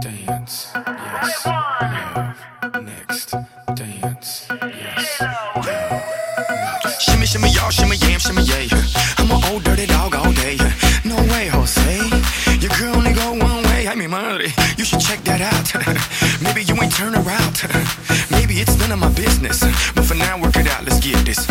Dance, yes. Next, dance, yes. Shimmy, shimmy, y'all, shimmy, yam, shimmy, yay. I'm an old dirty dog all day. No way, Jose. Your girl only go one way. I mean, money. You should check that out. Maybe you ain't turn out. Maybe it's none of my business. But for now, work it out. Let's get this,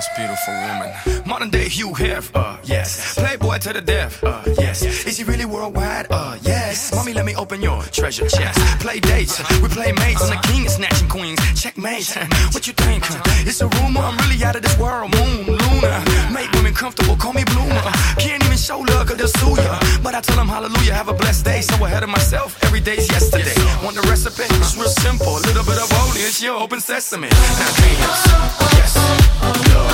most beautiful woman. Modern day Hugh Hef, uh, yes. Playboy to the death, uh, yes. Is he really worldwide? Uh, yes. Mommy, let me open your treasure chest. Play dates, we play mates. I'm the king of snatching queens. Checkmate. What you think? It's a rumor. I'm really out of this world. Moon, Luna. Make women comfortable. Call me Bloomer. Can't even show love 'cause they'll sue ya. But I tell them hallelujah. Have a blessed day. So ahead of myself. Every day's yesterday. Want the recipe? It's real simple. A little bit of holy. It's your open sesame. Now dance. Yes.